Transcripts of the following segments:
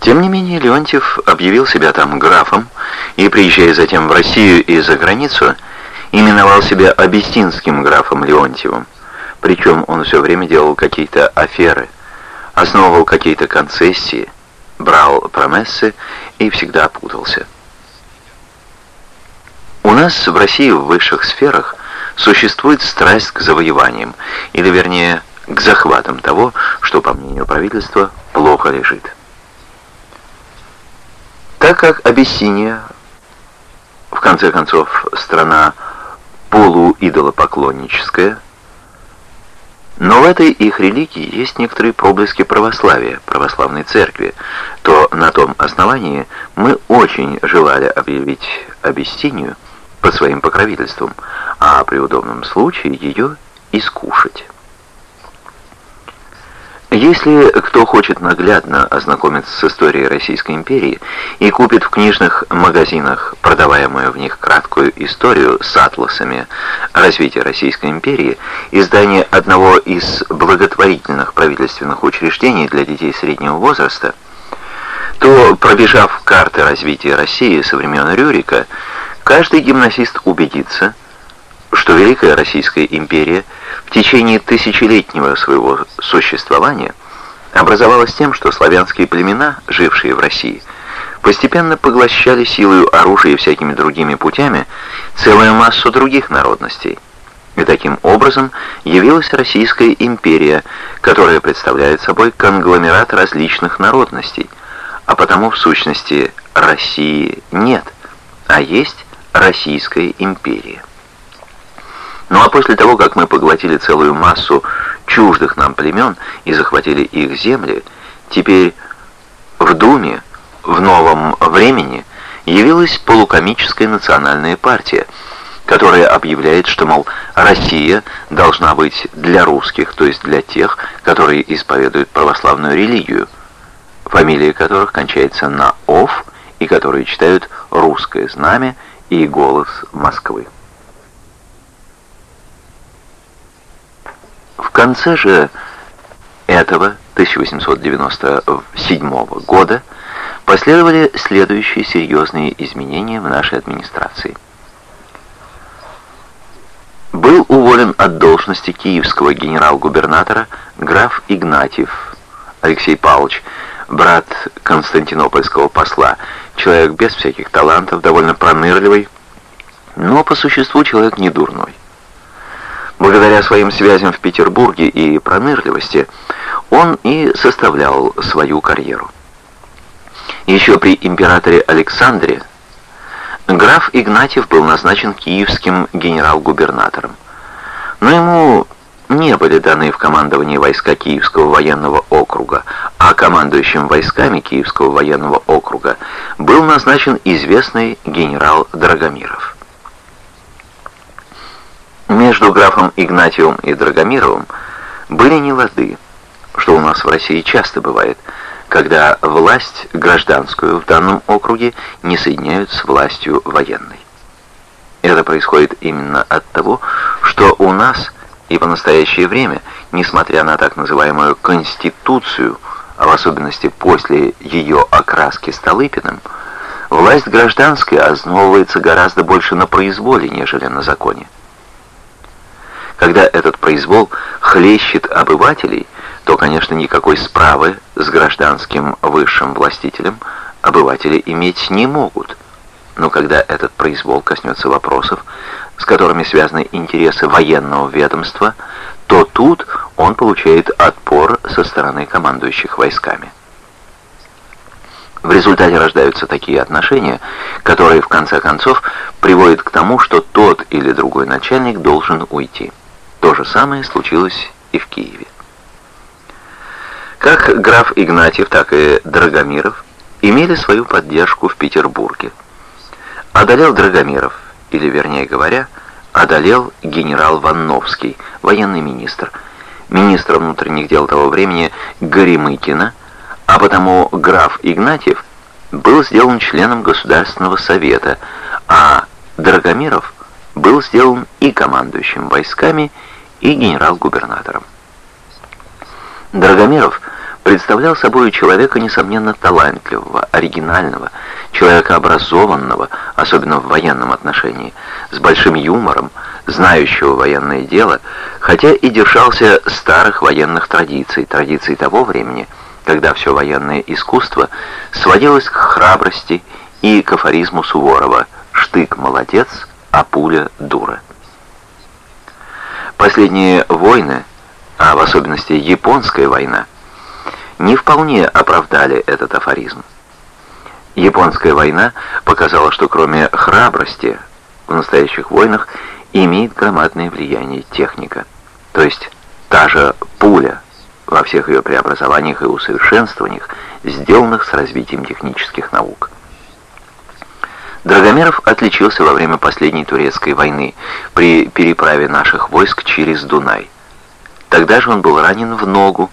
Тем не менее, Леонтьев объявил себя там графом и, приезжая затем в Россию и за границу, именовал себя Абистинским графом Леонтьевым. Причем он все время делал какие-то аферы, основывал какие-то концессии, брал промессы и всегда путался. У нас в России в высших сферах существует страсть к завоеваниям, или вернее, к захватам того, что, по мнению правительства, плохо лежит. Так как Абиссиния, в конце концов, страна полуидолопоклонническая, но в этой их религии есть некоторые проблески православия, православной церкви, то на том основании мы очень желали объявить Абиссинию под своим покровительством, а при удобном случае ее искушать. Если кто хочет наглядно ознакомиться с историей Российской империи и купит в книжных магазинах продаваемую в них краткую историю с атласами развития Российской империи, издание одного из благотворительных правительственных учреждений для детей среднего возраста, то, пробежав карты развития России со времен Рюрика, каждый гимнасист убедится, что Великая Российская империя в течение тысячелетнего своего существования образовалась тем, что славянские племена, жившие в России, постепенно поглощали силою оружия и всякими другими путями целую массу других народностей. И таким образом явилась Российская империя, которая представляет собой конгломерат различных народностей, а потому в сущности России нет, а есть Российская империя. Ну а после того, как мы поглотили целую массу чуждых нам племен и захватили их земли, теперь в Думе, в новом времени, явилась полукомическая национальная партия, которая объявляет, что, мол, Россия должна быть для русских, то есть для тех, которые исповедуют православную религию, фамилия которых кончается на «ов» и которые читают «русское знамя» и «голос Москвы. В конце же этого 1897 года последовали следующие серьезные изменения в нашей администрации. Был уволен от должности киевского генерал-губернатора граф Игнатьев Алексей Павлович, брат константинопольского посла, человек без всяких талантов, довольно пронырливый, но по существу человек не дурной. Благодаря своим связям в Петербурге и пронырливости он и составлял свою карьеру. Еще при императоре Александре граф Игнатьев был назначен киевским генерал-губернатором. Но ему не были даны в командование войска Киевского военного округа, а командующим войсками Киевского военного округа был назначен известный генерал Драгомиров. Между графом Игнатиевым и Драгомировым были нелады, что у нас в России часто бывает, когда власть гражданскую в данном округе не соединяют с властью военной. Это происходит именно от того, что у нас и по настоящее время, несмотря на так называемую «конституцию», а в особенности после ее окраски Столыпиным, власть гражданская основывается гораздо больше на произволе, нежели на законе. Когда этот произвол хлещет обывателей, то, конечно, никакой справы с гражданским высшим властителем обыватели иметь не могут. Но когда этот произвол коснется вопросов, с которыми связаны интересы военного ведомства, то тут он получает отпор со стороны командующих войсками. В результате рождаются такие отношения, которые в конце концов приводят к тому, что тот или другой начальник должен уйти. То же самое случилось и в Киеве. Как граф Игнатьев, так и Драгомиров имели свою поддержку в Петербурге. Одолел Драгомиров, или вернее говоря, одолел генерал Ванновский, военный министр, министр внутренних дел того времени Горемыкина, а потому граф Игнатьев был сделан членом Государственного совета, а Драгомиров был сделан и командующим войсками, и генерал-губернатором. Драгомиров представлял собой человека, несомненно, талантливого, оригинального, человека образованного, особенно в военном отношении, с большим юмором, знающего военное дело, хотя и держался старых военных традиций, традиций того времени, когда все военное искусство сводилось к храбрости и к афоризму Суворова «Штык молодец, а пуля дура». Последние войны, а в особенности японская война, не вполне оправдали этот афоризм. Японская война показала, что кроме храбрости в настоящих войнах имеет громадное влияние техника, то есть та же пуля во всех ее преобразованиях и усовершенствованиях, сделанных с развитием технических наук. Драгомеров отличился во время последней турецкой войны при переправе наших войск через Дунай. Тогда же он был ранен в ногу,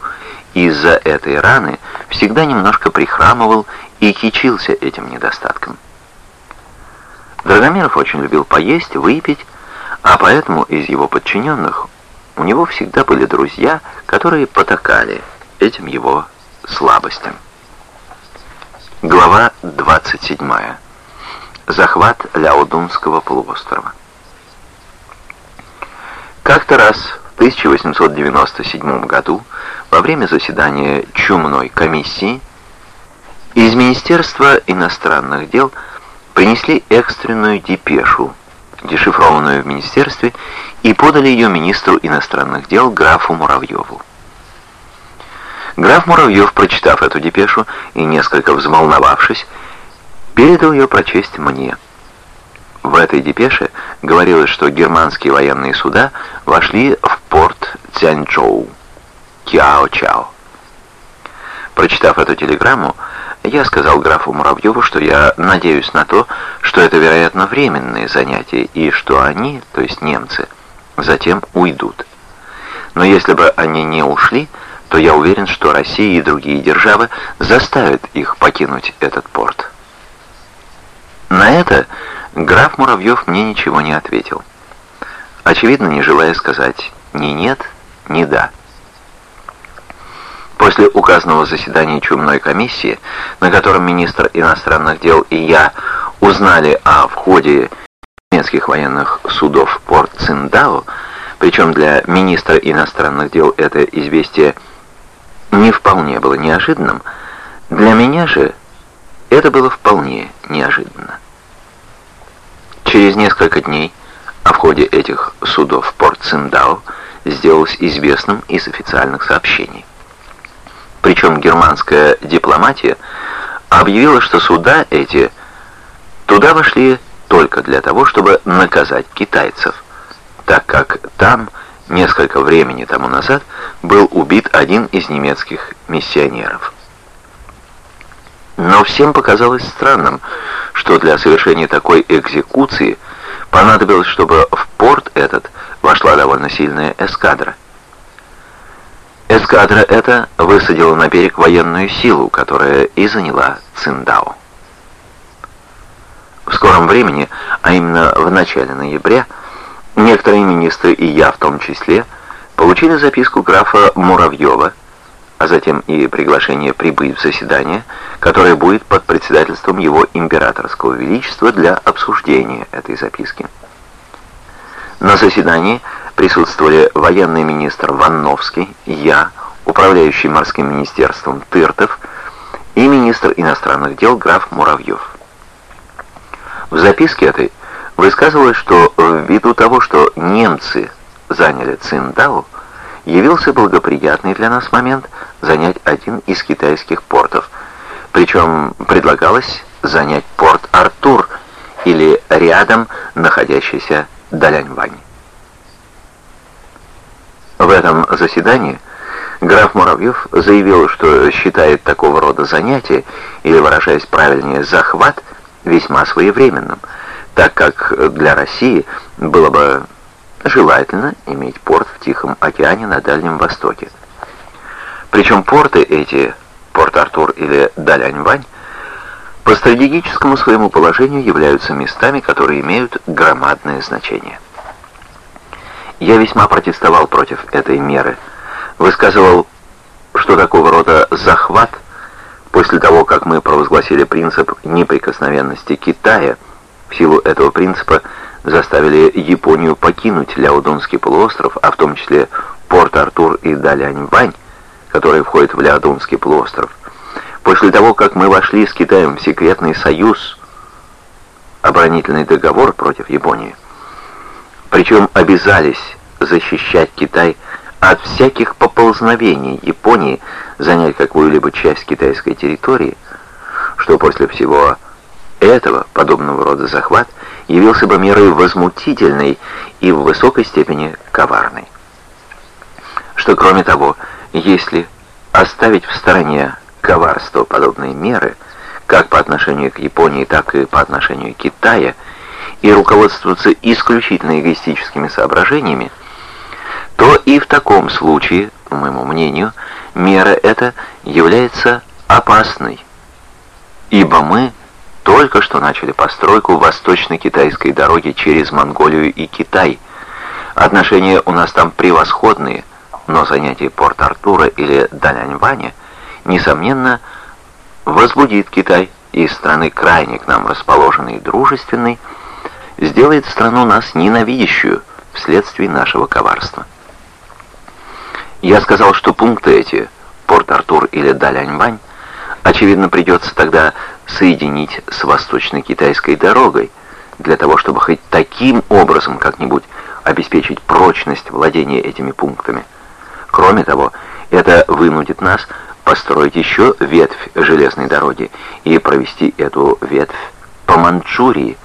и из-за этой раны всегда немножко прихрамывал и кичился этим недостатком. Драгомеров очень любил поесть, выпить, а поэтому из его подчиненных у него всегда были друзья, которые потакали этим его слабостям. Глава 27. Захват Ляодунского полуострова. Как-то раз в 1897 году, во время заседания Чумной комиссии, из Министерства иностранных дел принесли экстренную депешу, дешифрованную в Министерстве, и подали ее министру иностранных дел графу Муравьеву. Граф Муравьев, прочитав эту депешу и несколько взволновавшись, передал ее прочесть мне. В этой депеше говорилось, что германские военные суда вошли в порт Цянчжоу, Кяо-Чао. Прочитав эту телеграмму, я сказал графу Муравьеву, что я надеюсь на то, что это, вероятно, временные занятия, и что они, то есть немцы, затем уйдут. Но если бы они не ушли, то я уверен, что Россия и другие державы заставят их покинуть этот порт. На это граф Муравьев мне ничего не ответил. Очевидно, не желая сказать ни нет, ни да. После указанного заседания чумной комиссии, на котором министр иностранных дел и я узнали о входе немецких военных судов в порт Циндао, причем для министра иностранных дел это известие не вполне было неожиданным, для меня же это было вполне неожиданно. Через несколько дней о входе этих судов порт Циндао сделалось известным из официальных сообщений. Причем германская дипломатия объявила, что суда эти туда вошли только для того, чтобы наказать китайцев, так как там несколько времени тому назад был убит один из немецких миссионеров. Но всем показалось странным, что для совершения такой экзекуции понадобилось, чтобы в порт этот вошла довольно сильная эскадра. Эскадра эта высадила на берег военную силу, которая и заняла Циндао. В скором времени, а именно в начале ноября, некоторые министры и я в том числе получили записку графа Муравьева, а затем и приглашение прибыть в заседание, которое будет под председательством его императорского величества для обсуждения этой записки. На заседании присутствовали военный министр Ванновский, я, управляющий морским министерством Тыртов и министр иностранных дел граф Муравьев. В записке этой высказывалось, что ввиду того, что немцы заняли Циндао, явился благоприятный для нас момент занять один из китайских портов. Причем предлагалось занять порт Артур или рядом находящийся Даляньвань. В этом заседании граф Муравьев заявил, что считает такого рода занятие, или, выражаясь правильнее, захват, весьма своевременным, так как для России было бы желательно иметь порт в Тихом океане на Дальнем Востоке. Причем порты эти, Порт-Артур или Даляньвань, по стратегическому своему положению являются местами, которые имеют громадное значение. Я весьма протестовал против этой меры, высказывал что такого рода захват, после того, как мы провозгласили принцип неприкосновенности Китая, в силу этого принципа заставили Японию покинуть Ляодунский полуостров, а в том числе Порт-Артур и Далянь-Вань, которые входят в Ляодунский полуостров. После того, как мы вошли с Китаем в секретный союз, оборонительный договор против Японии, причем обязались защищать Китай от всяких поползновений Японии занять какую-либо часть китайской территории, что после всего этого подобного рода захват явился бы мерой возмутительной и в высокой степени коварной. Что кроме того, если оставить в стороне коварство подобной меры, как по отношению к Японии, так и по отношению к Китаю, и руководствоваться исключительно эгоистическими соображениями, то и в таком случае, по моему мнению, мера эта является опасной, ибо мы только что начали постройку восточно-китайской дороги через Монголию и Китай. Отношения у нас там превосходные, но занятие Порт-Артура или Даляньваня, несомненно, возбудит Китай из страны крайне к нам расположенной и дружественной, сделает страну нас ненавидящую вследствие нашего коварства. Я сказал, что пункты эти, Порт-Артур или Даляньвань, очевидно, придется тогда соединить с восточно-китайской дорогой, для того, чтобы хоть таким образом как-нибудь обеспечить прочность владения этими пунктами. Кроме того, это вынудит нас построить еще ветвь железной дороги и провести эту ветвь по Манчжурии,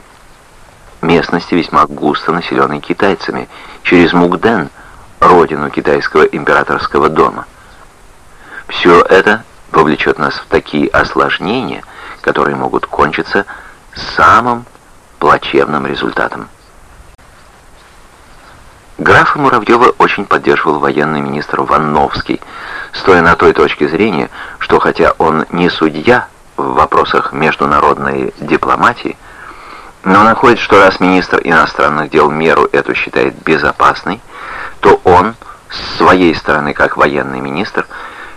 местности весьма густо населенной китайцами, через Мугден, родину китайского императорского дома. Все это вовлечет нас в такие осложнения, которые могут кончиться самым плачевным результатом. Графа Муравьева очень поддерживал военный министр Ванновский, стоя на той точке зрения, что хотя он не судья в вопросах международной дипломатии, но находит, что раз министр иностранных дел меру эту считает безопасной, то он, с своей стороны, как военный министр,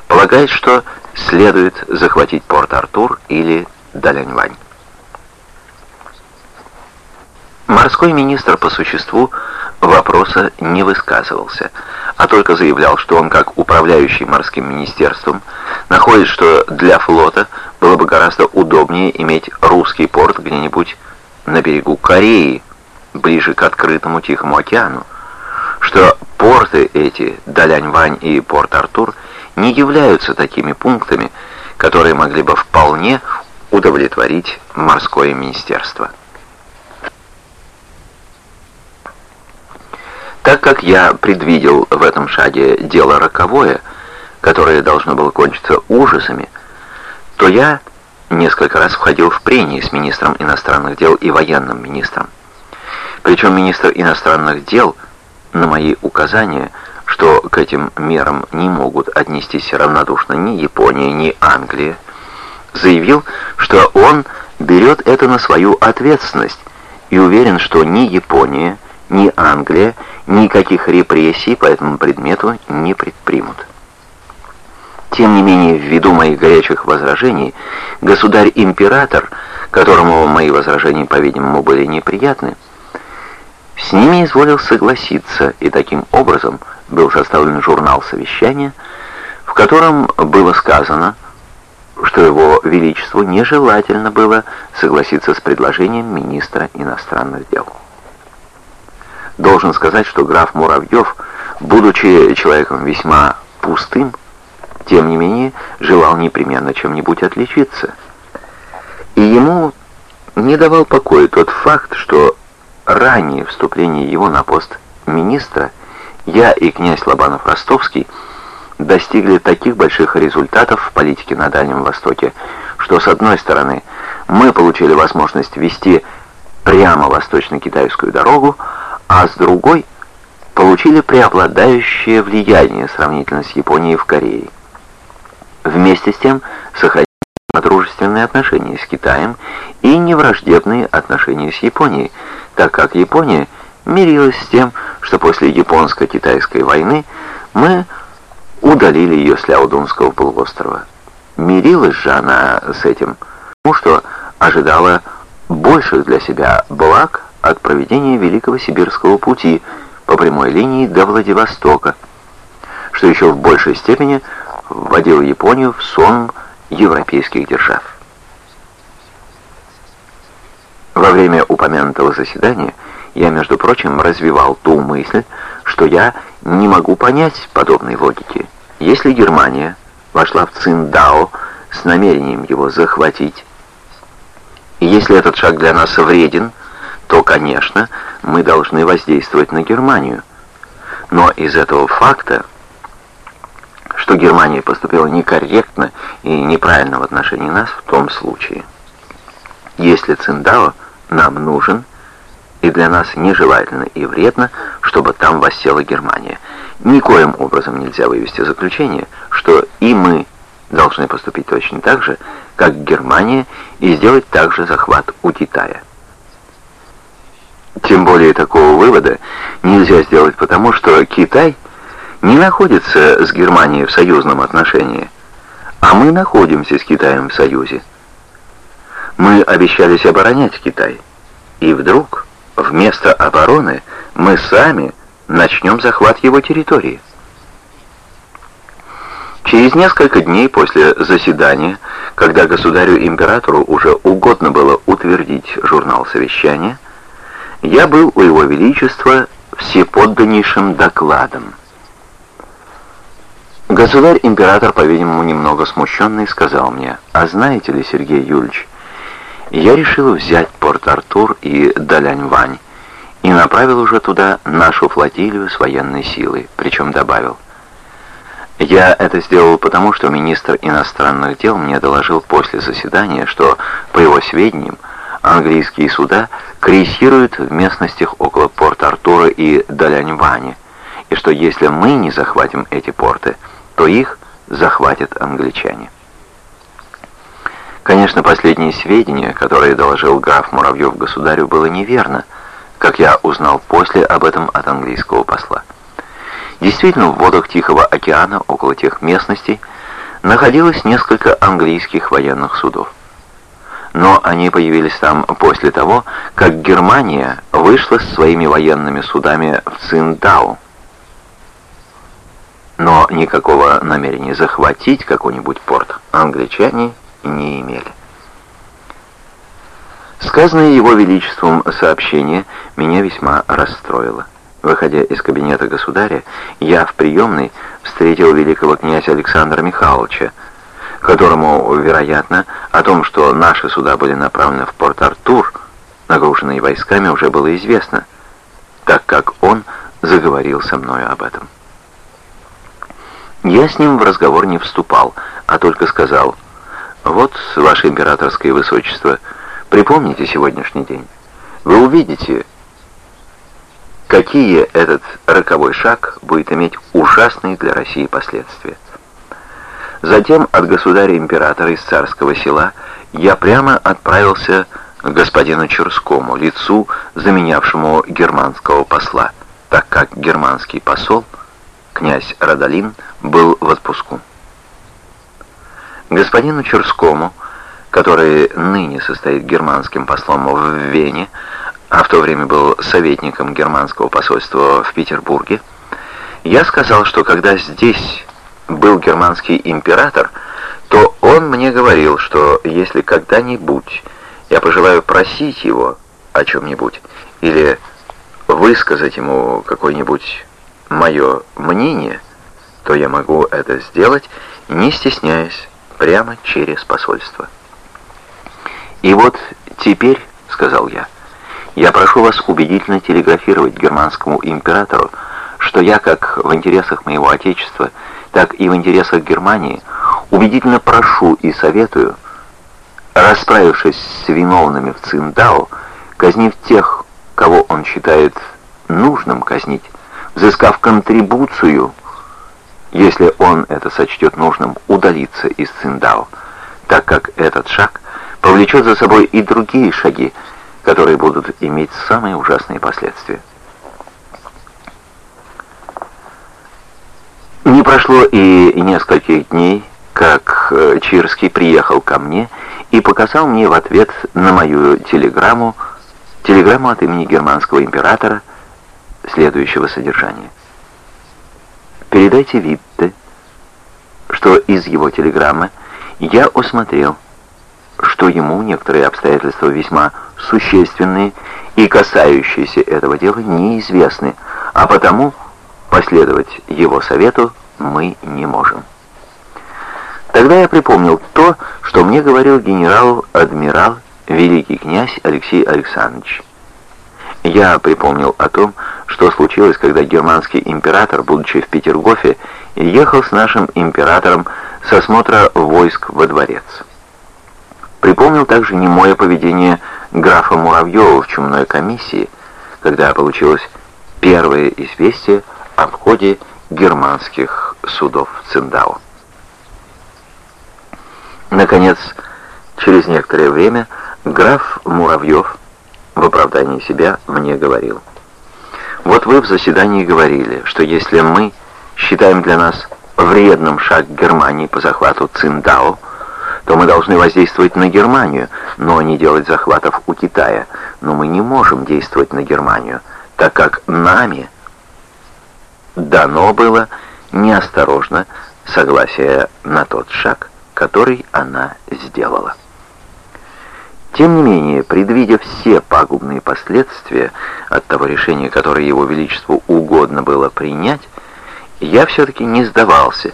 полагает, что следует захватить Порт-Артур или Даляньвань. Морской министр по существу вопроса не высказывался, а только заявлял, что он, как управляющий морским министерством, находит, что для флота было бы гораздо удобнее иметь русский порт где-нибудь на берегу Кореи, ближе к открытому Тихому океану, что порты эти, Далянь-Вань и Порт-Артур, не являются такими пунктами, которые могли бы вполне удовлетворить морское министерство. Так как я предвидел в этом шаге дело роковое, которое должно было кончиться ужасами, то я несколько раз входил в прения с министром иностранных дел и военным министром. Причем министр иностранных дел на мои указания, что к этим мерам не могут отнестись равнодушно ни Япония, ни Англия, заявил, что он берет это на свою ответственность и уверен, что ни Япония, ни Англия никаких репрессий по этому предмету не предпримут. Тем не менее, ввиду моих горячих возражений, государь-император, которому мои возражения, по-видимому, были неприятны, с ними изволил согласиться, и таким образом был составлен журнал совещания, в котором было сказано, что его величеству нежелательно было согласиться с предложением министра иностранных дел. Должен сказать, что граф Муравьев, будучи человеком весьма пустым, тем не менее желал непременно чем-нибудь отличиться. И ему не давал покоя тот факт, что ранее вступление его на пост министра я и князь Лобанов-Ростовский достигли таких больших результатов в политике на Дальнем Востоке, что с одной стороны мы получили возможность вести прямо восточно-китайскую дорогу, а с другой получили преобладающее влияние сравнительно с Японией в Корее. Вместе с тем сохранили дружественные отношения с Китаем и невраждебные отношения с Японией, так как Япония мирилась с тем, что после японско-китайской войны мы удалили ее с Ляудунского полуострова. Мирилась же она с этим, потому что ожидала больших для себя благ от проведения Великого Сибирского пути по прямой линии до Владивостока, что еще в большей степени вводило Японию в сон европейских держав. Во время упомянутого заседания я, между прочим, развивал ту мысль, что я не могу понять подобной логики. Если Германия вошла в Циндао с намерением его захватить, и если этот шаг для нас вреден, то, конечно, мы должны воздействовать на Германию. Но из этого факта, что Германия поступила некорректно и неправильно в отношении нас в том случае, если Циндао нам нужен, и для нас нежелательно и вредно, чтобы там воссела Германия. Никоим образом нельзя вывести заключение, что и мы должны поступить точно так же, как Германия, и сделать также захват у Китая. Тем более такого вывода нельзя сделать потому, что Китай не находится с Германией в союзном отношении, а мы находимся с Китаем в союзе. Мы обещались оборонять Китай, и вдруг вместо обороны мы сами начнем захват его территории. Через несколько дней после заседания, когда государю-императору уже угодно было утвердить журнал совещания, я был у его величества всеподданнейшим докладом. Государь-император, по-видимому, немного смущенный, сказал мне, «А знаете ли, Сергей Юльевич, я решил взять Порт-Артур и Далянь-Вань и направил уже туда нашу флотилию с военной силой, причем добавил, я это сделал потому, что министр иностранных дел мне доложил после заседания, что, по его сведениям, английские суда крейсируют в местностях около Порт-Артура и Далянь-Вани, и что если мы не захватим эти порты, то их захватят англичане. Конечно, последние сведения, которые доложил граф Муравьев государю, было неверно, как я узнал после об этом от английского посла. Действительно, в водах Тихого океана, около тех местностей, находилось несколько английских военных судов. Но они появились там после того, как Германия вышла с своими военными судами в Циндау. Но никакого намерения захватить какой-нибудь порт англичане не имели. Сказанное его величеством сообщение меня весьма расстроило. Выходя из кабинета государя, я в приемной встретил великого князя Александра Михайловича, которому, вероятно, о том, что наши суда были направлены в Порт-Артур, нагруженные войсками, уже было известно, так как он заговорил со мною об этом. Я с ним в разговор не вступал, а только сказал, «Вот, ваше императорское высочество, припомните сегодняшний день. Вы увидите, какие этот роковой шаг будет иметь ужасные для России последствия. Затем от государя-императора из царского села я прямо отправился к господину Черскому, лицу, заменявшему германского посла, так как германский посол, князь Радолин, был в отпуску. Господину Черскому, который ныне состоит германским послом в Вене, а в то время был советником германского посольства в Петербурге, я сказал, что когда здесь был германский император, то он мне говорил, что если когда-нибудь я пожелаю просить его о чем-нибудь или высказать ему какое-нибудь мое мнение, то я могу это сделать, не стесняясь, прямо через посольство. «И вот теперь», — сказал я, — я прошу вас убедительно телеграфировать германскому императору, что я, как в интересах моего Отечества, так и в интересах Германии, убедительно прошу и советую, расправившись с виновными в Циндао, казнив тех, кого он считает нужным казнить, взыскав контрибуцию, если он это сочтет нужным, удалиться из Циндао, так как этот шаг повлечет за собой и другие шаги, которые будут иметь самые ужасные последствия. Прошло и нескольких дней, как э, Чирский приехал ко мне и показал мне в ответ на мою телеграмму, телеграмму от имени германского императора, следующего содержания. Передайте Витте, что из его телеграммы я усмотрел, что ему некоторые обстоятельства весьма существенные и касающиеся этого дела неизвестны, а потому последовать его совету мы не можем. Тогда я припомнил то, что мне говорил генерал-адмирал великий князь Алексей Александрович. Я припомнил о том, что случилось, когда германский император, будучи в Петергофе, ехал с нашим императором с осмотра войск во дворец. Припомнил также немое поведение графа Муравьева в чумной комиссии, когда получилось первое известие о входе германских судов в Циндау. Наконец, через некоторое время граф Муравьев в оправдании себя мне говорил. Вот вы в заседании говорили, что если мы считаем для нас вредным шаг Германии по захвату Циндао, то мы должны воздействовать на Германию, но не делать захватов у Китая. Но мы не можем действовать на Германию, так как нами дано было неосторожно согласие на тот шаг, который она сделала. Тем не менее, предвидя все пагубные последствия от того решения, которое его величеству угодно было принять, я все-таки не сдавался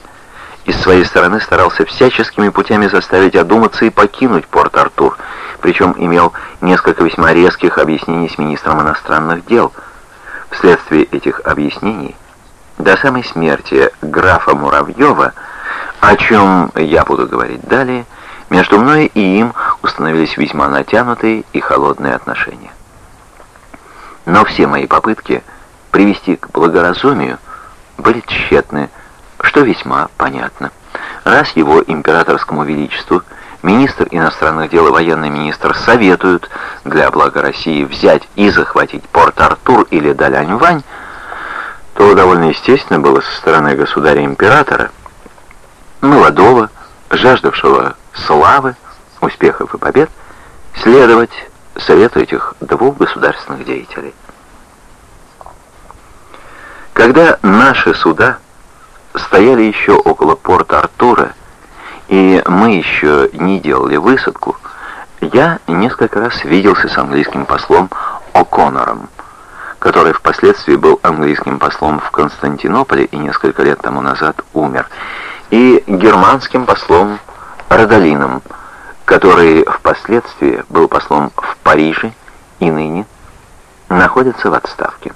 и с своей стороны старался всяческими путями заставить одуматься и покинуть Порт-Артур, причем имел несколько весьма резких объяснений с министром иностранных дел. Вследствие этих объяснений, до самой смерти графа Муравьева, о чем я буду говорить далее, между мной и им установились весьма натянутые и холодные отношения. Но все мои попытки привести к благоразумию были тщетны, что весьма понятно. Раз его императорскому величеству министр иностранных дел и военный министр советуют для блага России взять и захватить Порт-Артур или Далянь-Вань, то довольно естественно было со стороны государя-императора, молодого, жаждавшего славы, успехов и побед, следовать совету этих двух государственных деятелей. Когда наши суда стояли еще около порта Артура, и мы еще не делали высадку, я несколько раз виделся с английским послом О'Коннором, который впоследствии был английским послом в Константинополе и несколько лет тому назад умер, и германским послом Родолином, который впоследствии был послом в Париже и ныне находится в отставке.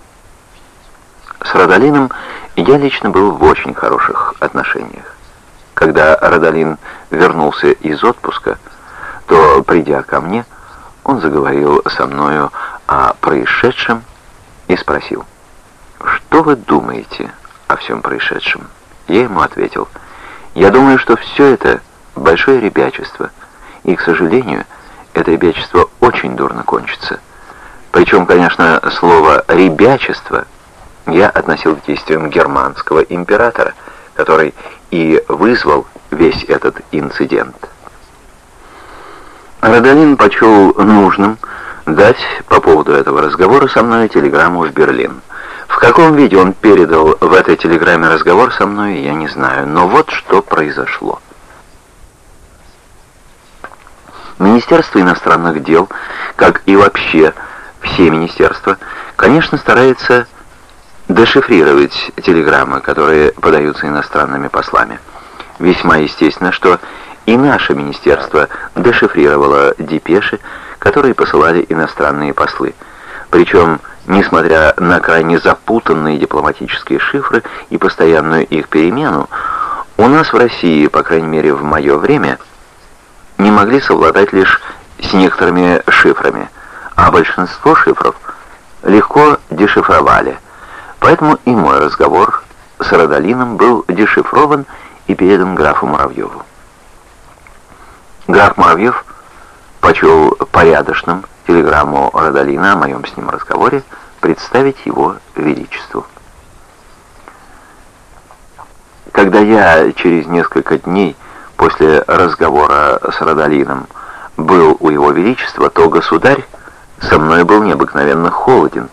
С Родолином я лично был в очень хороших отношениях. Когда Родолин вернулся из отпуска, то, придя ко мне, он заговорил со мною о происшедшем и спросил, «Что вы думаете о всем происшедшем?» Я ему ответил, «Я думаю, что все это большое ребячество, и, к сожалению, это ребячество очень дурно кончится. Причем, конечно, слово «ребячество» я относил к действиям германского императора, который и вызвал весь этот инцидент. Радолин почел нужным дать по поводу этого разговора со мной телеграмму в Берлин. В каком виде он передал в этой телеграмме разговор со мной, я не знаю, но вот что произошло. Министерство иностранных дел, как и вообще все министерства, конечно, старается дешифрировать телеграммы, которые подаются иностранными послами. Весьма естественно, что и наше министерство дешифрировало депеши, которые посылали иностранные послы. Причем, несмотря на крайне запутанные дипломатические шифры и постоянную их перемену, у нас в России, по крайней мере в мое время, не могли совладать лишь с некоторыми шифрами, а большинство шифров легко дешифровали. Поэтому и мой разговор с Родолином был дешифрован и передан графу Муравьеву. Граф Муравьев почел порядочным телеграмму Родолина о моем с ним разговоре представить его величеству. Когда я через несколько дней после разговора с Радолином был у его величества, то государь со мной был необыкновенно холоден,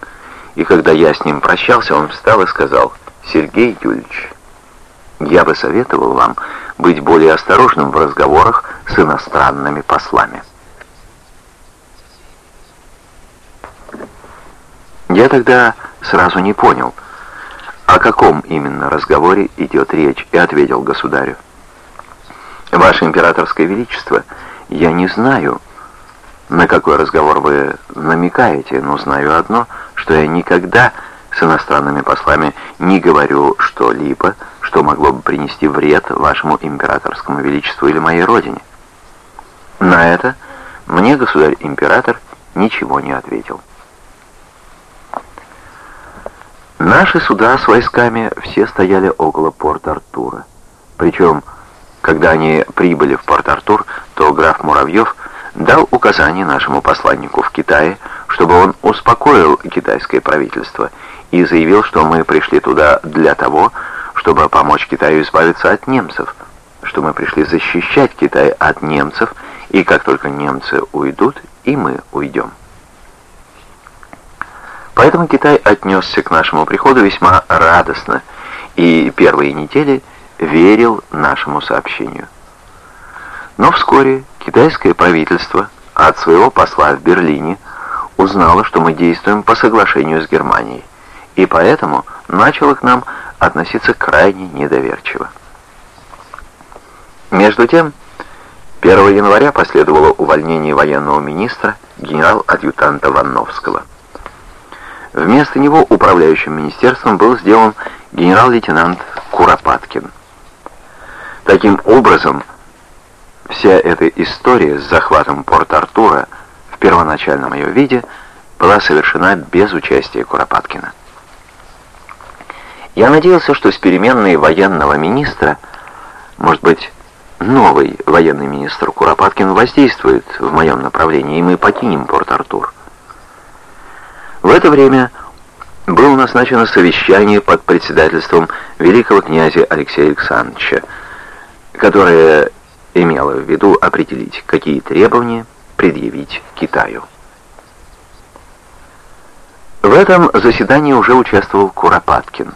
и когда я с ним прощался, он встал и сказал, «Сергей Юльевич, я бы советовал вам быть более осторожным в разговорах с иностранными послами». Я тогда сразу не понял, о каком именно разговоре идет речь, и ответил государю. «Ваше императорское величество, я не знаю, на какой разговор вы намекаете, но знаю одно, что я никогда с иностранными послами не говорю что-либо, что могло бы принести вред вашему императорскому величеству или моей родине». На это мне государь-император ничего не ответил. Наши суда с войсками все стояли около Порт-Артура. Причем, когда они прибыли в Порт-Артур, то граф Муравьев дал указание нашему посланнику в Китае, чтобы он успокоил китайское правительство и заявил, что мы пришли туда для того, чтобы помочь Китаю избавиться от немцев, что мы пришли защищать Китай от немцев, и как только немцы уйдут, и мы уйдем. Поэтому Китай отнесся к нашему приходу весьма радостно и первые недели верил нашему сообщению. Но вскоре китайское правительство от своего посла в Берлине узнало, что мы действуем по соглашению с Германией, и поэтому начало к нам относиться крайне недоверчиво. Между тем, 1 января последовало увольнение военного министра генерал-адъютанта Ванновского. Вместо него управляющим министерством был сделан генерал-лейтенант Куропаткин. Таким образом, вся эта история с захватом Порт-Артура в первоначальном ее виде была совершена без участия Куропаткина. Я надеялся, что с переменной военного министра, может быть, новый военный министр Куропаткин воздействует в моем направлении, и мы покинем Порт-Артур. В это время было назначено совещание под председательством великого князя Алексея Александровича, которое имело в виду определить, какие требования предъявить Китаю. В этом заседании уже участвовал Куропаткин.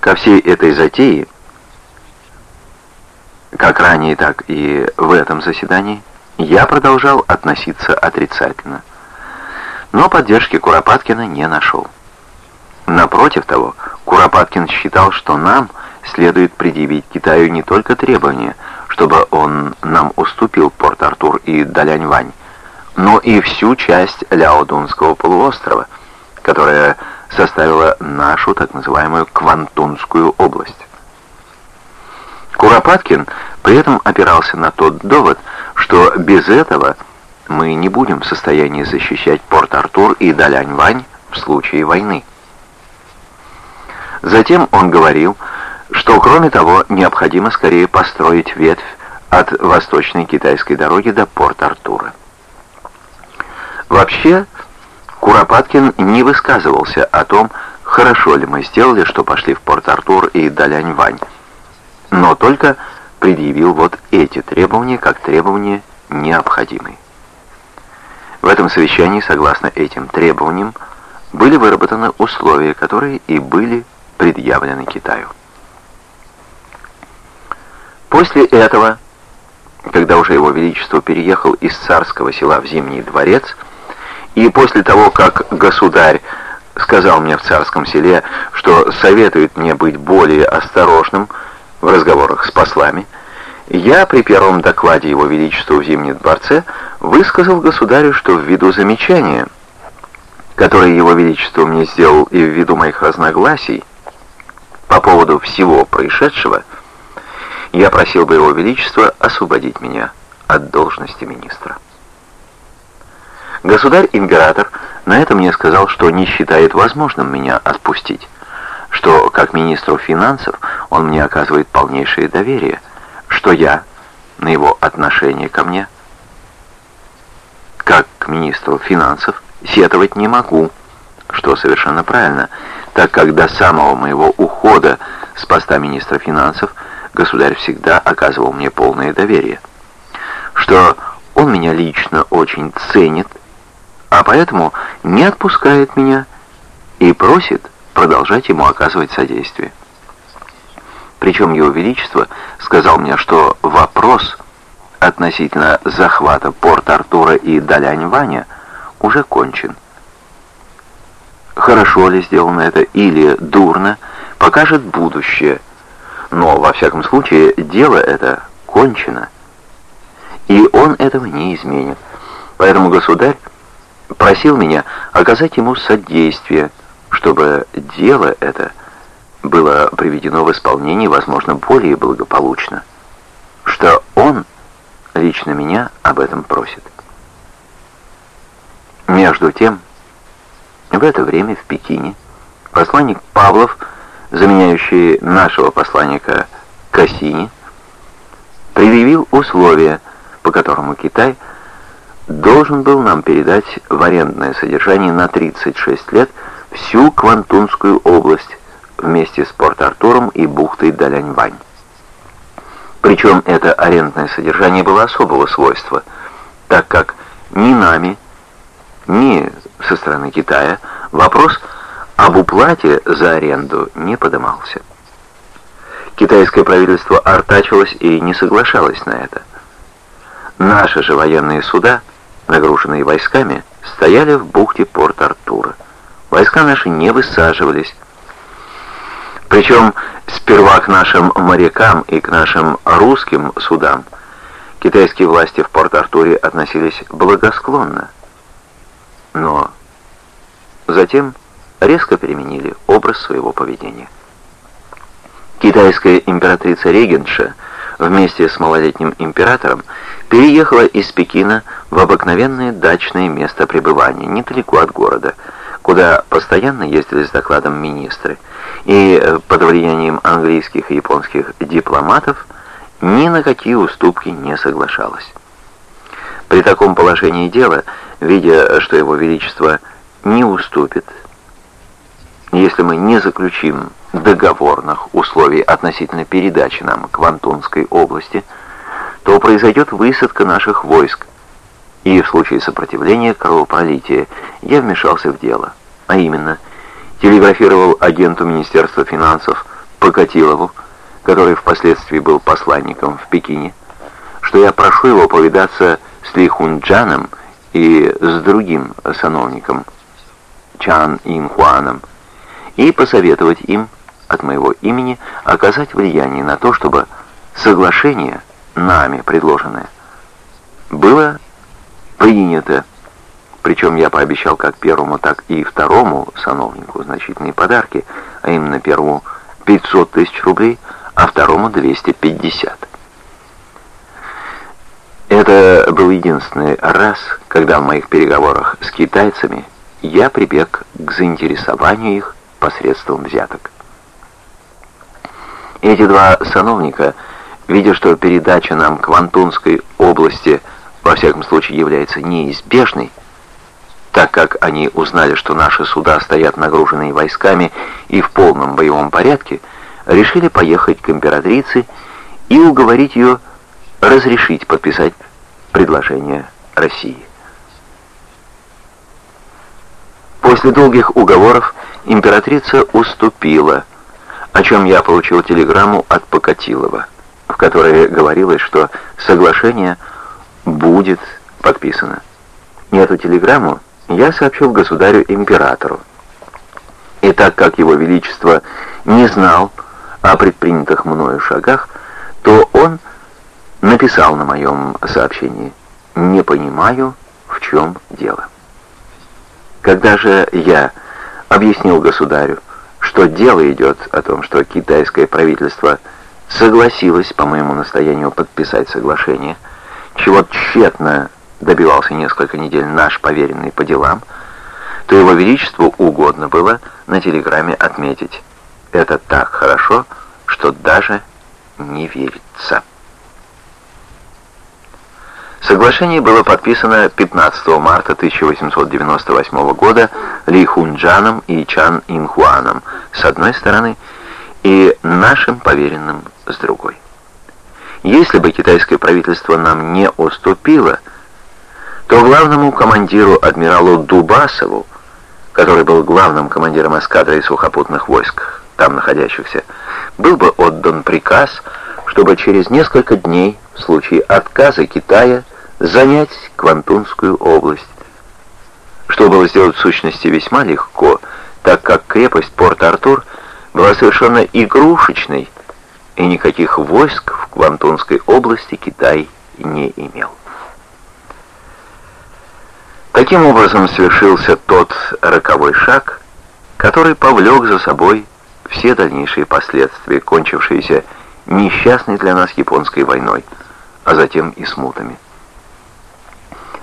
Ко всей этой затее, как ранее, так и в этом заседании, я продолжал относиться отрицательно но поддержки Куропаткина не нашел. Напротив того, Куропаткин считал, что нам следует предъявить Китаю не только требования, чтобы он нам уступил Порт-Артур и Далянь-Вань, но и всю часть Ляодунского полуострова, которая составила нашу так называемую Квантунскую область. Куропаткин при этом опирался на тот довод, что без этого – мы не будем в состоянии защищать Порт-Артур и Далянь-Вань в случае войны. Затем он говорил, что кроме того необходимо скорее построить ветвь от восточной китайской дороги до Порт-Артура. Вообще, Куропаткин не высказывался о том, хорошо ли мы сделали, что пошли в Порт-Артур и Далянь-Вань, но только предъявил вот эти требования как требования необходимые. В этом совещании, согласно этим требованиям, были выработаны условия, которые и были предъявлены Китаю. После этого, когда уже его величество переехал из царского села в Зимний дворец, и после того, как государь сказал мне в царском селе, что советует мне быть более осторожным в разговорах с послами, я при первом докладе Его Величества в Зимнем дворце высказал государю, что ввиду замечания, которое Его Величество мне сделал и ввиду моих разногласий по поводу всего происшедшего, я просил бы Его Величество освободить меня от должности министра. Государь-император на это мне сказал, что не считает возможным меня отпустить, что как министру финансов он мне оказывает полнейшее доверие – что я на его отношение ко мне, как к министру финансов, сетовать не могу, что совершенно правильно, так как до самого моего ухода с поста министра финансов, государь всегда оказывал мне полное доверие, что он меня лично очень ценит, а поэтому не отпускает меня и просит продолжать ему оказывать содействие. Причем Его Величество сказал мне, что вопрос относительно захвата Порт-Артура и Далянь-Ваня уже кончен. Хорошо ли сделано это или дурно, покажет будущее. Но, во всяком случае, дело это кончено. И он этого не изменит. Поэтому государь просил меня оказать ему содействие, чтобы дело это было приведено в исполнение, возможно, более благополучно, что он лично меня об этом просит. Между тем, в это время в Пекине посланник Павлов, заменяющий нашего посланника Кассини, предъявил условия, по которому Китай должен был нам передать в арендное содержание на 36 лет всю Квантунскую область, вместе с Порт-Артуром и бухтой Далянь-Вань. Причем это арендное содержание было особого свойства, так как ни нами, ни со стороны Китая вопрос об уплате за аренду не подымался. Китайское правительство артачилось и не соглашалось на это. Наши же военные суда, нагруженные войсками, стояли в бухте Порт-Артура. Войска наши не высаживались, причем сперва к нашим морякам и к нашим русским судам китайские власти в Порт-Артуре относились благосклонно. Но затем резко переменили образ своего поведения. Китайская императрица Регенша вместе с малолетним императором переехала из Пекина в обыкновенное дачное место пребывания, недалеко от города, куда постоянно ездили с докладом министры – и э, под влиянием английских и японских дипломатов ни на какие уступки не соглашалась. При таком положении дела, видя, что его величество не уступит, если мы не заключим договорных условий относительно передачи нам Квантунской области, то произойдет высадка наших войск, и в случае сопротивления кровопролития я вмешался в дело, а именно – телеграфировал агенту Министерства финансов Покатилову, который впоследствии был посланником в Пекине, что я прошу его повидаться с Ли Хунджаном и с другим сановником Чан Инхуаном и посоветовать им от моего имени оказать влияние на то, чтобы соглашение, нами предложенное, было принято причем я пообещал как первому, так и второму сановнику значительные подарки, а именно первому 500 тысяч рублей, а второму 250. Это был единственный раз, когда в моих переговорах с китайцами я прибег к заинтересованию их посредством взяток. Эти два сановника, видя, что передача нам Квантунской области во всяком случае является неизбежной, так как они узнали, что наши суда стоят нагруженные войсками и в полном боевом порядке, решили поехать к императрице и уговорить ее разрешить подписать предложение России. После долгих уговоров императрица уступила, о чем я получил телеграмму от Покатилова, в которой говорилось, что соглашение будет подписано. Эту телеграмму я сообщил государю-императору. И так как его величество не знал о предпринятых мною шагах, то он написал на моем сообщении «Не понимаю, в чем дело». Когда же я объяснил государю, что дело идет о том, что китайское правительство согласилось по моему настоянию подписать соглашение, чего тщетно добивался несколько недель наш поверенный по делам, то его величеству угодно было на телеграмме отметить «Это так хорошо, что даже не верится». Соглашение было подписано 15 марта 1898 года Ли Хунджаном и Чан Инхуаном с одной стороны и нашим поверенным с другой. Если бы китайское правительство нам не уступило, то главному командиру адмиралу Дубасову, который был главным командиром эскадры сухопутных войск, там находящихся, был бы отдан приказ, чтобы через несколько дней, в случае отказа Китая, занять Квантунскую область. Что было сделать в сущности весьма легко, так как крепость Порт-Артур была совершенно игрушечной, и никаких войск в Квантунской области Китай не имел. Таким образом совершился тот роковой шаг, который повлек за собой все дальнейшие последствия, кончившиеся несчастной для нас японской войной, а затем и смутами.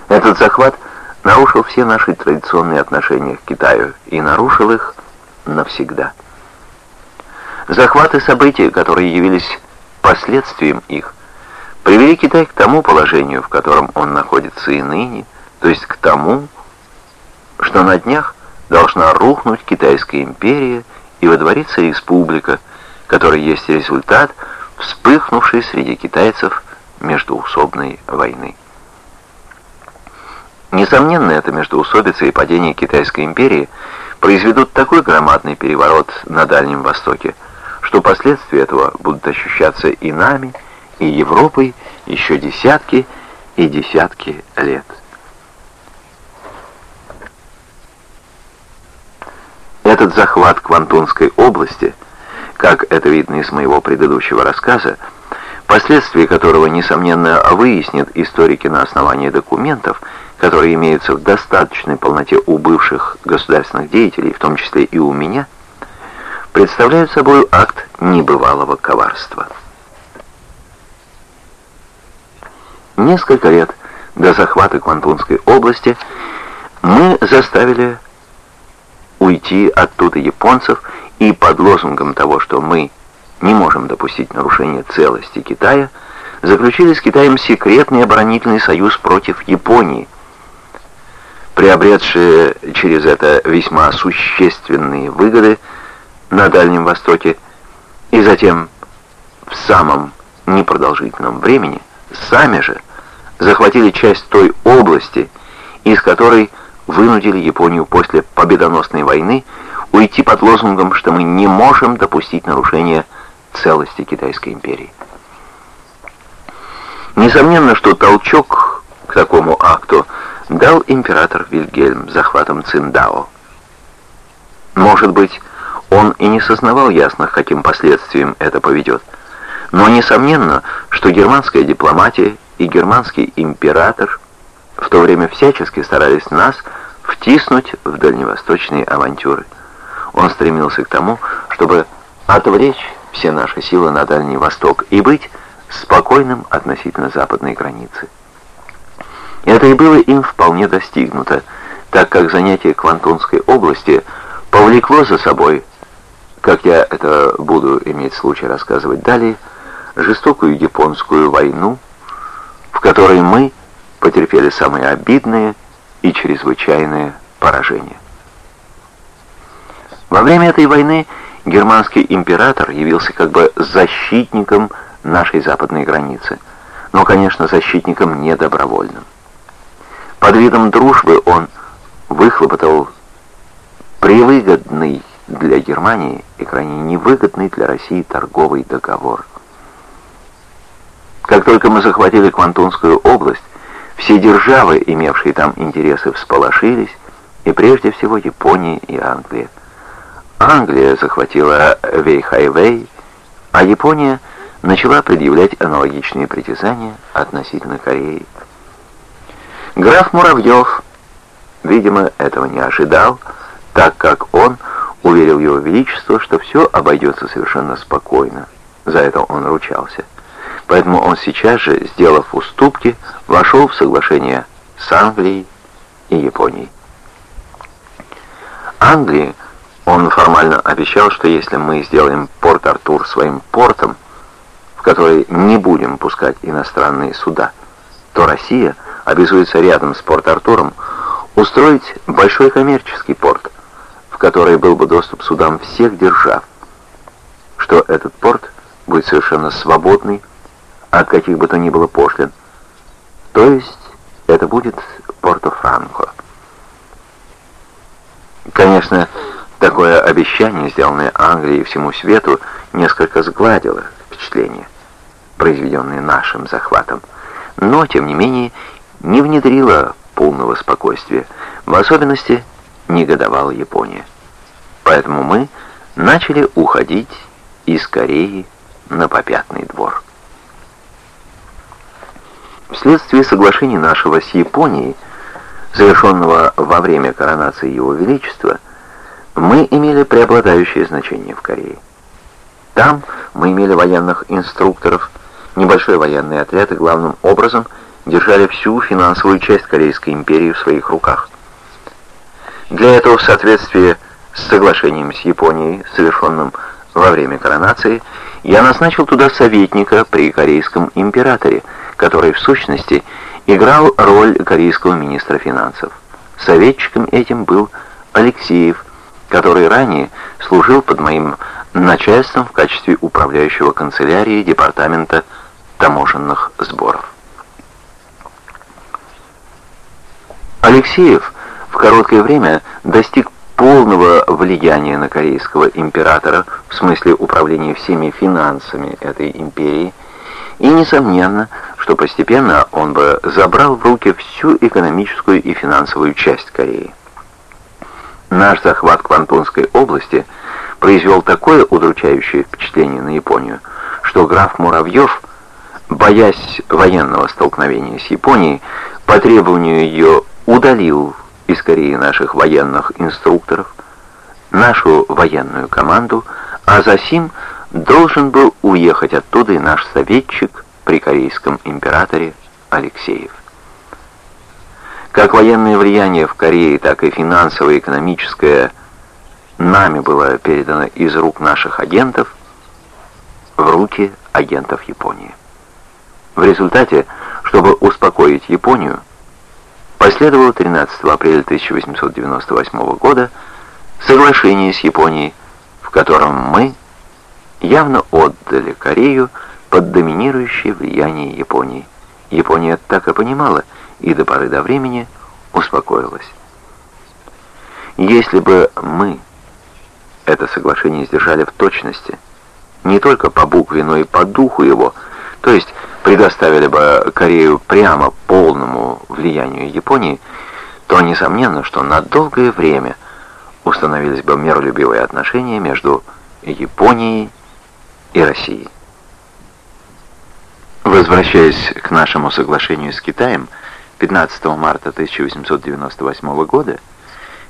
Этот захват нарушил все наши традиционные отношения к Китаю и нарушил их навсегда. Захваты событий, которые явились последствием их, привели Китай к тому положению, в котором он находится и ныне, то есть к тому, что на днях должна рухнуть Китайская империя и водвориться республика, которая есть результат вспыхнувшей среди китайцев междуусобной войны. Несомненно, это междуусобица и падение Китайской империи произведут такой громадный переворот на Дальнем Востоке, что последствия этого будут ощущаться и нами, и Европой еще десятки и десятки лет. Этот захват Квантунской области, как это видно из моего предыдущего рассказа, последствия которого, несомненно, выяснят историки на основании документов, которые имеются в достаточной полноте у бывших государственных деятелей, в том числе и у меня, представляют собой акт небывалого коварства. Несколько лет до захвата Квантунской области мы заставили уйти оттуда японцев и под лозунгом того, что мы не можем допустить нарушения целости Китая, заключили с Китаем секретный оборонительный союз против Японии – приобретшие через это весьма существенные выгоды на Дальнем Востоке, и затем в самом непродолжительном времени сами же захватили часть той области, из которой вынудили Японию после победоносной войны уйти под лозунгом, что мы не можем допустить нарушения целости Китайской империи. Несомненно, что толчок к такому акту дал император Вильгельм захватом Циндао. Может быть, он и не сознавал ясно, к каким последствиям это поведет. Но несомненно, что германская дипломатия и германский император в то время всячески старались нас втиснуть в дальневосточные авантюры. Он стремился к тому, чтобы отвлечь все наши силы на Дальний Восток и быть спокойным относительно западной границы. Это и было им вполне достигнуто, так как занятие Квантунской области повлекло за собой, как я это буду иметь случай рассказывать далее, жестокую японскую войну, в которой мы потерпели самые обидные и чрезвычайные поражения. Во время этой войны германский император явился как бы защитником нашей западной границы, но, конечно, защитником недобровольным. Под видом дружбы он выхлопотал привыгодный для Германии и крайне невыгодный для России торговый договор. Как только мы захватили Квантунскую область, все державы, имевшие там интересы, всполошились, и прежде всего Япония и Англия. Англия захватила Вейхайвей, а Япония начала предъявлять аналогичные притязания относительно Кореи. Граф Муравьев, видимо, этого не ожидал, так как он уверил его величество, что все обойдется совершенно спокойно. За это он ручался. Поэтому он сейчас же, сделав уступки, вошел в соглашение с Англией и Японией. Англии он формально обещал, что если мы сделаем Порт-Артур своим портом, в который не будем пускать иностранные суда, то Россия – обязуется рядом с Порт-Артуром устроить большой коммерческий порт, в который был бы доступ судам всех держав, что этот порт будет совершенно свободный от каких бы то ни было пошлин. То есть это будет Порто-Франко. Конечно, такое обещание, сделанное Англии и всему свету, несколько сгладило впечатление, произведенное нашим захватом, но, тем не менее, не внедрило полного спокойствия, в особенности негодовала Япония. Поэтому мы начали уходить из Кореи на попятный двор. Вследствие соглашений нашего с Японией, завершенного во время коронации Его Величества, мы имели преобладающее значение в Корее. Там мы имели военных инструкторов, небольшой военный отряд и главным образом держали всю финансовую часть Корейской империи в своих руках. Для этого в соответствии с соглашением с Японией, совершенным во время коронации, я назначил туда советника при корейском императоре, который в сущности играл роль корейского министра финансов. Советчиком этим был Алексеев, который ранее служил под моим начальством в качестве управляющего канцелярии департамента таможенных сборов. Алексеев короткое время достиг полного влияния на корейского императора в смысле управления всеми финансами этой империи, и несомненно, что постепенно он бы забрал в руки всю экономическую и финансовую часть Кореи. Наш захват Квантунской области произвел такое удручающее впечатление на Японию, что граф Муравьев, боясь военного столкновения с Японией, по требованию ее удалил из Кореи наших военных инструкторов, нашу военную команду, а засим должен был уехать оттуда и наш советчик при корейском императоре Алексеев. Как военное влияние в Корее, так и финансовое и экономическое нами было передано из рук наших агентов в руки агентов Японии. В результате, чтобы успокоить Японию, Последовало 13 апреля 1898 года соглашение с Японией, в котором мы явно отдали Корею под доминирующее влияние Японии. Япония так и понимала и до поры до времени успокоилась. Если бы мы это соглашение сдержали в точности, не только по букве, но и по духу его, то есть предоставили бы Корею прямо полному влиянию Японии, то несомненно, что на долгое время установились бы миролюбивые отношения между Японией и Россией. Возвращаясь к нашему соглашению с Китаем 15 марта 1898 года,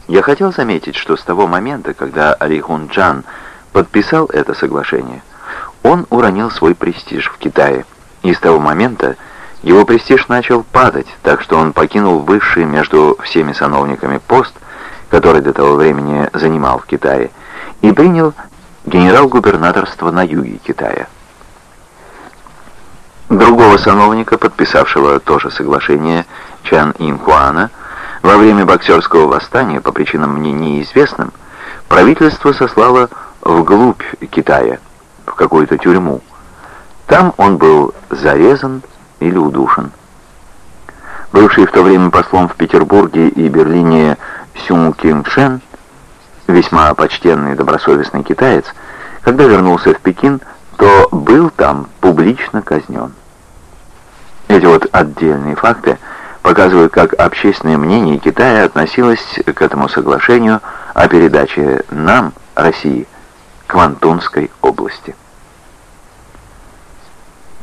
я хотел заметить, что с того момента, когда Али Хунджан подписал это соглашение, он уронил свой престиж в Китае – и с того момента его престиж начал падать, так что он покинул высший между всеми сановниками пост, который до того времени занимал в Китае, и принял генерал-губернаторство на юге Китая. Другого сановника, подписавшего то же соглашение, Чан Инхуана, во время боксерского восстания, по причинам мне неизвестным, правительство сослало вглубь Китая, в какую-то тюрьму, там он был зарезан или удушен. Бывший в то время послом в Петербурге и Берлине Сюн Кингшен, весьма почтенный и добросовестный китаец, когда вернулся в Пекин, то был там публично казнен. Эти вот отдельные факты показывают, как общественное мнение Китая относилось к этому соглашению о передаче нам, России, Квантунской области.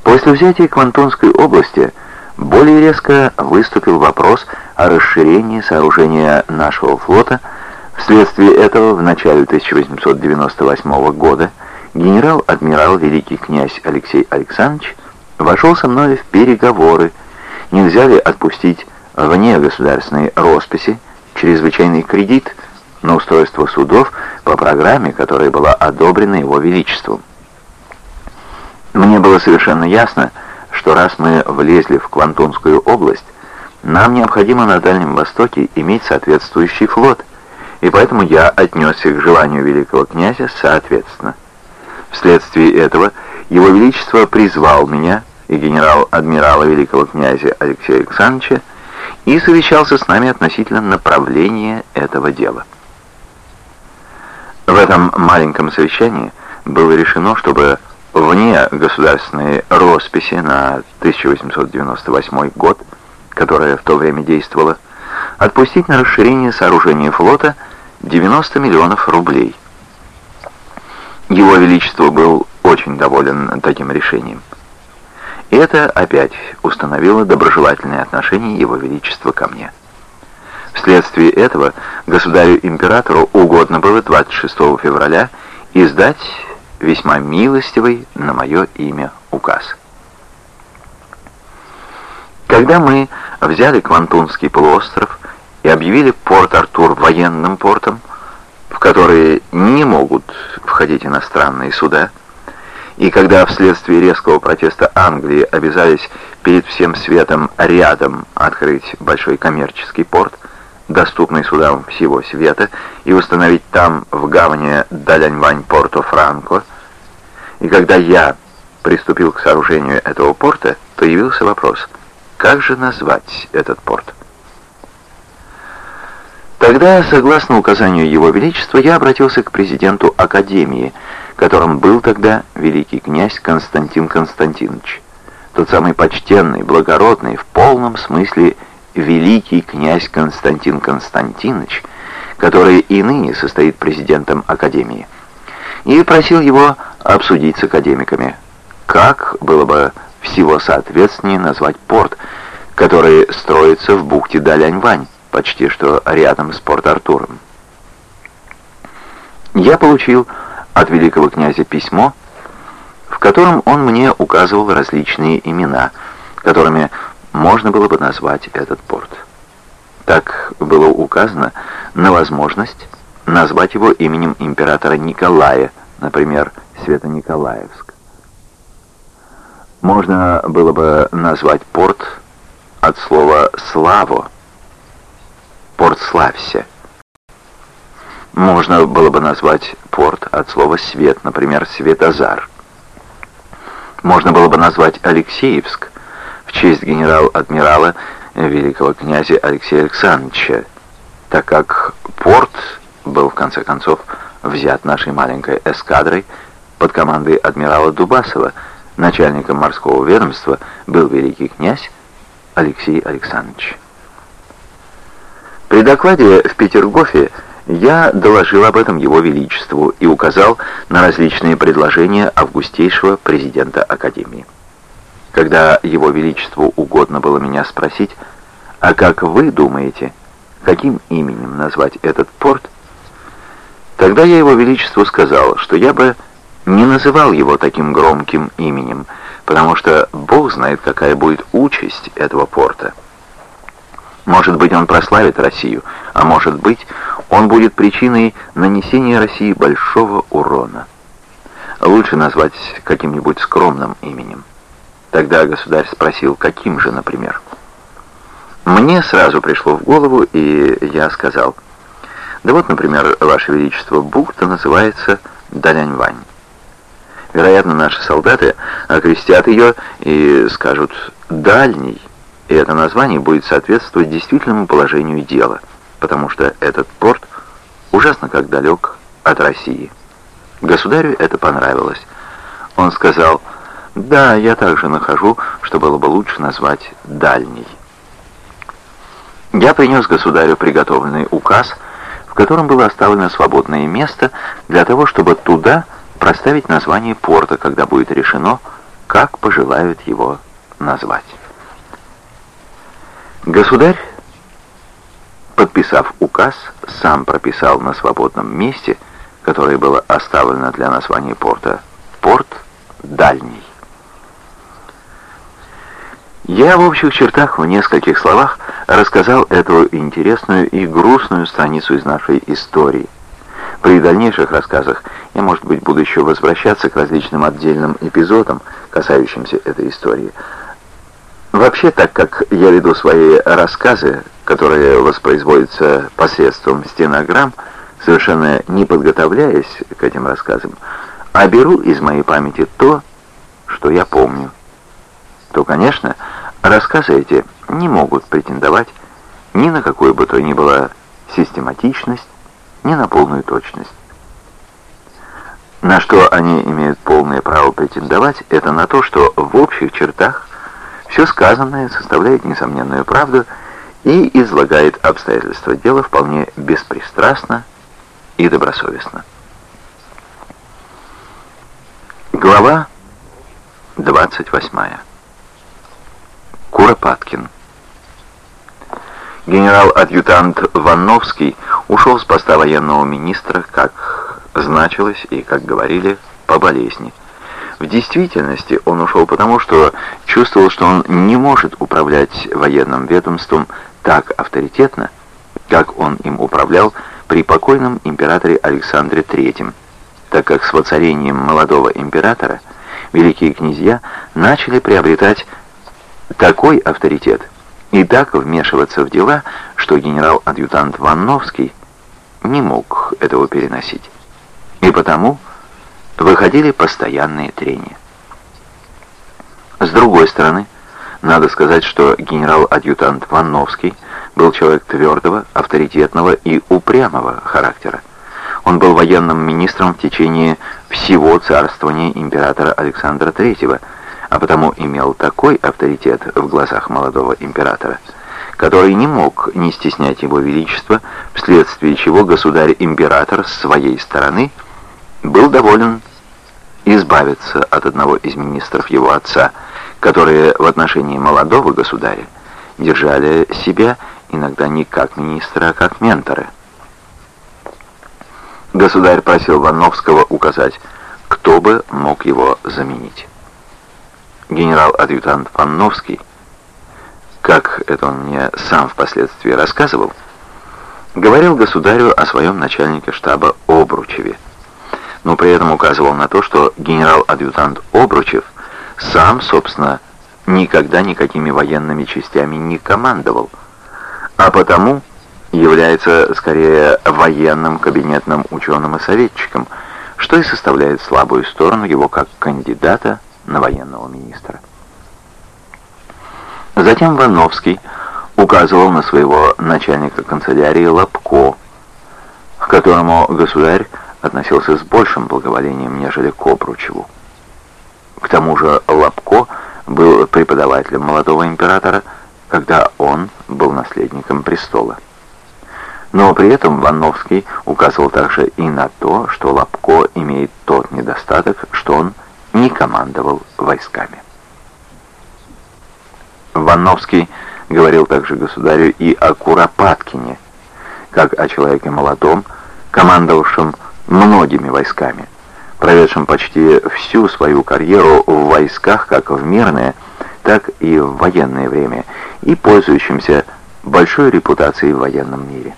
После взятия Квантунской области более резко выступил вопрос о расширении сооружения нашего флота. Вследствие этого в начале 1898 года генерал-адмирал великий князь Алексей Александрович вошел со мной в переговоры, нельзя ли отпустить вне государственной росписи чрезвычайный кредит на устройство судов по программе, которая была одобрена его величеством. Мне было совершенно ясно, что раз мы влезли в Квантунскую область, нам необходимо на Дальнем Востоке иметь соответствующий флот, и поэтому я отнесся к желанию великого князя соответственно. Вследствие этого Его Величество призвал меня и генерал-адмирала великого князя Алексея Александровича и совещался с нами относительно направления этого дела. В этом маленьком совещании было решено, чтобы вне государственной росписи на 1898 год, которая в то время действовала, отпустить на расширение сооружения флота 90 миллионов рублей. Его Величество был очень доволен таким решением. И это опять установило доброжелательные отношения Его Величества ко мне. Вследствие этого государю-императору угодно было 26 февраля издать весьма милостивый на мое имя указ. Когда мы взяли Квантунский полуостров и объявили Порт-Артур военным портом, в который не могут входить иностранные суда, и когда вследствие резкого протеста Англии обязались перед всем светом рядом открыть большой коммерческий порт, доступный судам всего света, и установить там, в гавани Даляньвань Порто-Франко, и когда я приступил к сооружению этого порта, то явился вопрос, как же назвать этот порт? Тогда, согласно указанию Его Величества, я обратился к президенту Академии, которым был тогда великий князь Константин Константинович. Тот самый почтенный, благородный, в полном смысле великий князь Константин Константинович, который и ныне состоит президентом Академии, и просил его обсудить с академиками, как было бы всего соответственнее назвать порт, который строится в бухте Даляньвань, почти что рядом с Порт-Артуром. Я получил от великого князя письмо, в котором он мне указывал различные имена, которыми можно было бы назвать этот порт. Так было указано на возможность назвать его именем императора Николая, например, Свято-Николаевск. Можно было бы назвать порт от слова «славо», порт «славься». Можно было бы назвать порт от слова «свет», например, «светозар». Можно было бы назвать Алексеевск в честь генерал-адмирала великого князя Алексея Александровича, так как порт был, в конце концов, взят нашей маленькой эскадрой под командой адмирала Дубасова. Начальником морского ведомства был великий князь Алексей Александрович. При докладе в Петергофе я доложил об этом Его Величеству и указал на различные предложения августейшего президента Академии. Когда Его Величеству угодно было меня спросить, а как вы думаете, каким именем назвать этот порт, тогда я Его Величеству сказал, что я бы не называл его таким громким именем, потому что Бог знает, какая будет участь этого порта. Может быть, он прославит Россию, а может быть, он будет причиной нанесения России большого урона. Лучше назвать каким-нибудь скромным именем. Тогда государь спросил, каким же, например. Мне сразу пришло в голову, и я сказал, да вот, например, Ваше Величество, бухта называется Даляньвань. Вероятно, наши солдаты окрестят ее и скажут «дальний», и это название будет соответствовать действительному положению дела, потому что этот порт ужасно как далек от России. Государю это понравилось. Он сказал, «Да, я также нахожу, что было бы лучше назвать «дальний». Я принес государю приготовленный указ, в котором было оставлено свободное место для того, чтобы туда проставить название порта, когда будет решено, как пожелают его назвать. Государь, подписав указ, сам прописал на свободном месте, которое было оставлено для названия порта, порт Дальний. Я в общих чертах, в нескольких словах, рассказал эту интересную и грустную страницу из нашей истории. При дальнейших рассказах я, может быть, буду еще возвращаться к различным отдельным эпизодам, касающимся этой истории, Вообще, так как я веду свои рассказы, которые воспроизводятся посредством стенограмм, совершенно не подготовляясь к этим рассказам, а беру из моей памяти то, что я помню, то, конечно, рассказы эти не могут претендовать ни на какую бы то ни было систематичность, ни на полную точность. На что они имеют полное право претендовать, это на то, что в общих чертах все сказанное составляет несомненную правду и излагает обстоятельства дела вполне беспристрастно и добросовестно. Глава 28. Куропаткин. Генерал-адъютант Ванновский ушел с поста военного министра, как значилось и, как говорили, по болезни. В действительности он ушел потому, что чувствовал, что он не может управлять военным ведомством так авторитетно, как он им управлял при покойном императоре Александре III, так как с воцарением молодого императора великие князья начали приобретать такой авторитет и так вмешиваться в дела, что генерал-адъютант Ванновский не мог этого переносить. И потому выходили постоянные трения. С другой стороны, надо сказать, что генерал-адъютант Ванновский был человек твердого, авторитетного и упрямого характера. Он был военным министром в течение всего царствования императора Александра III, а потому имел такой авторитет в глазах молодого императора, который не мог не стеснять его величество, вследствие чего государь-император с своей стороны был доволен избавиться от одного из министров его отца, которые в отношении молодого государя держали себя иногда не как министра, а как ментора. Государь просил Ванновского указать, кто бы мог его заменить генерал-адъютант Панновский, как это он мне сам впоследствии рассказывал, говорил государю о своем начальнике штаба Обручеве, но при этом указывал на то, что генерал-адъютант Обручев сам, собственно, никогда никакими военными частями не командовал, а потому является скорее военным кабинетным ученым и советчиком, что и составляет слабую сторону его как кандидата на военного министра. Затем Вановский указывал на своего начальника канцелярии Лапко, к которому государь относился с большим благоволением, нежели к Обручеву. К тому же Лапко был преподавателем молодого императора, когда он был наследником престола. Но при этом Вановский указывал также и на то, что Лапко имеет тот недостаток, что он не командовал войсками. Ванновский говорил также государю и о Куропаткине, как о человеке молодом, командовавшем многими войсками, проведшем почти всю свою карьеру в войсках как в мирное, так и в военное время, и пользующимся большой репутацией в военном мире.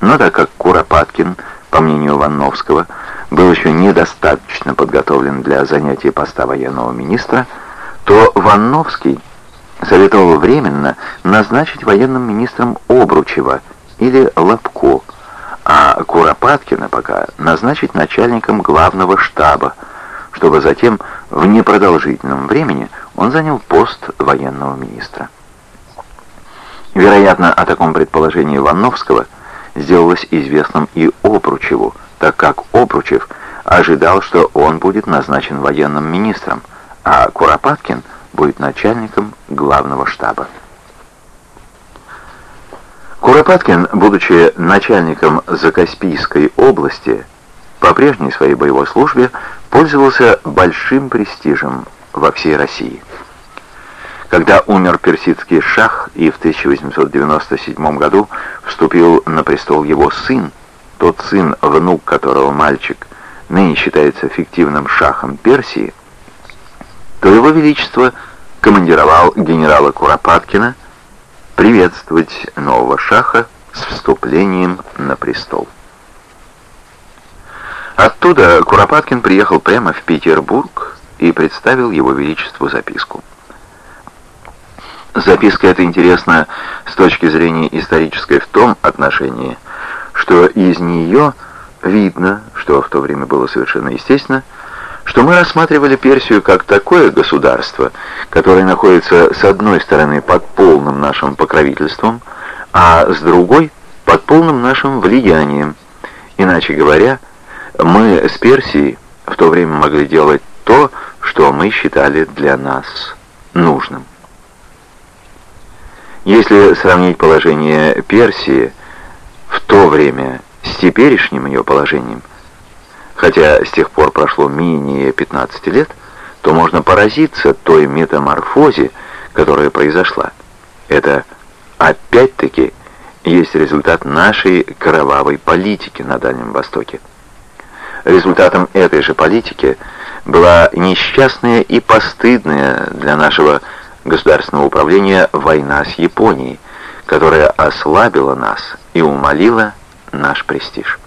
Но так как Куропаткин, по мнению Ванновского, был еще недостаточно подготовлен для занятия поста военного министра, то Ванновский советовал временно назначить военным министром Обручева или Лобко, а Куропаткина пока назначить начальником главного штаба, чтобы затем в непродолжительном времени он занял пост военного министра. Вероятно, о таком предположении Ванновского сделалось известным и Обручеву, так как Обручев ожидал, что он будет назначен военным министром, а Куропаткин будет начальником главного штаба. Куропаткин, будучи начальником Закаспийской области, по прежней своей боевой службе пользовался большим престижем во всей России. Когда умер персидский шах и в 1897 году вступил на престол его сын, тот сын, внук которого мальчик, ныне считается фиктивным шахом Персии, то его величество командировал генерала Куропаткина приветствовать нового шаха с вступлением на престол. Оттуда Куропаткин приехал прямо в Петербург и представил его величеству записку. Записка эта интересна с точки зрения исторической в том отношении, что из нее видно, что в то время было совершенно естественно, что мы рассматривали Персию как такое государство, которое находится с одной стороны под полным нашим покровительством, а с другой под полным нашим влиянием. Иначе говоря, мы с Персией в то время могли делать то, что мы считали для нас нужным. Если сравнить положение Персии в то время с теперешним ее положением, хотя с тех пор прошло менее 15 лет, то можно поразиться той метаморфозе, которая произошла. Это опять-таки есть результат нашей кровавой политики на Дальнем Востоке. Результатом этой же политики была несчастная и постыдная для нашего государственного управления война с Японией, которая ослабила нас и умолила наш престиж.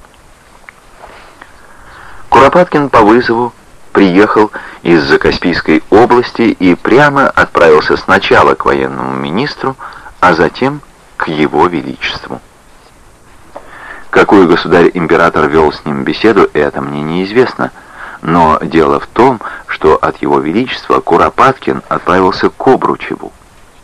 Куропаткин по вызову приехал из Закаспийской области и прямо отправился сначала к военному министру, а затем к его величеству. Какой государь-император вел с ним беседу, это мне неизвестно, но дело в том, что от его величества Куропаткин отправился к Обручеву.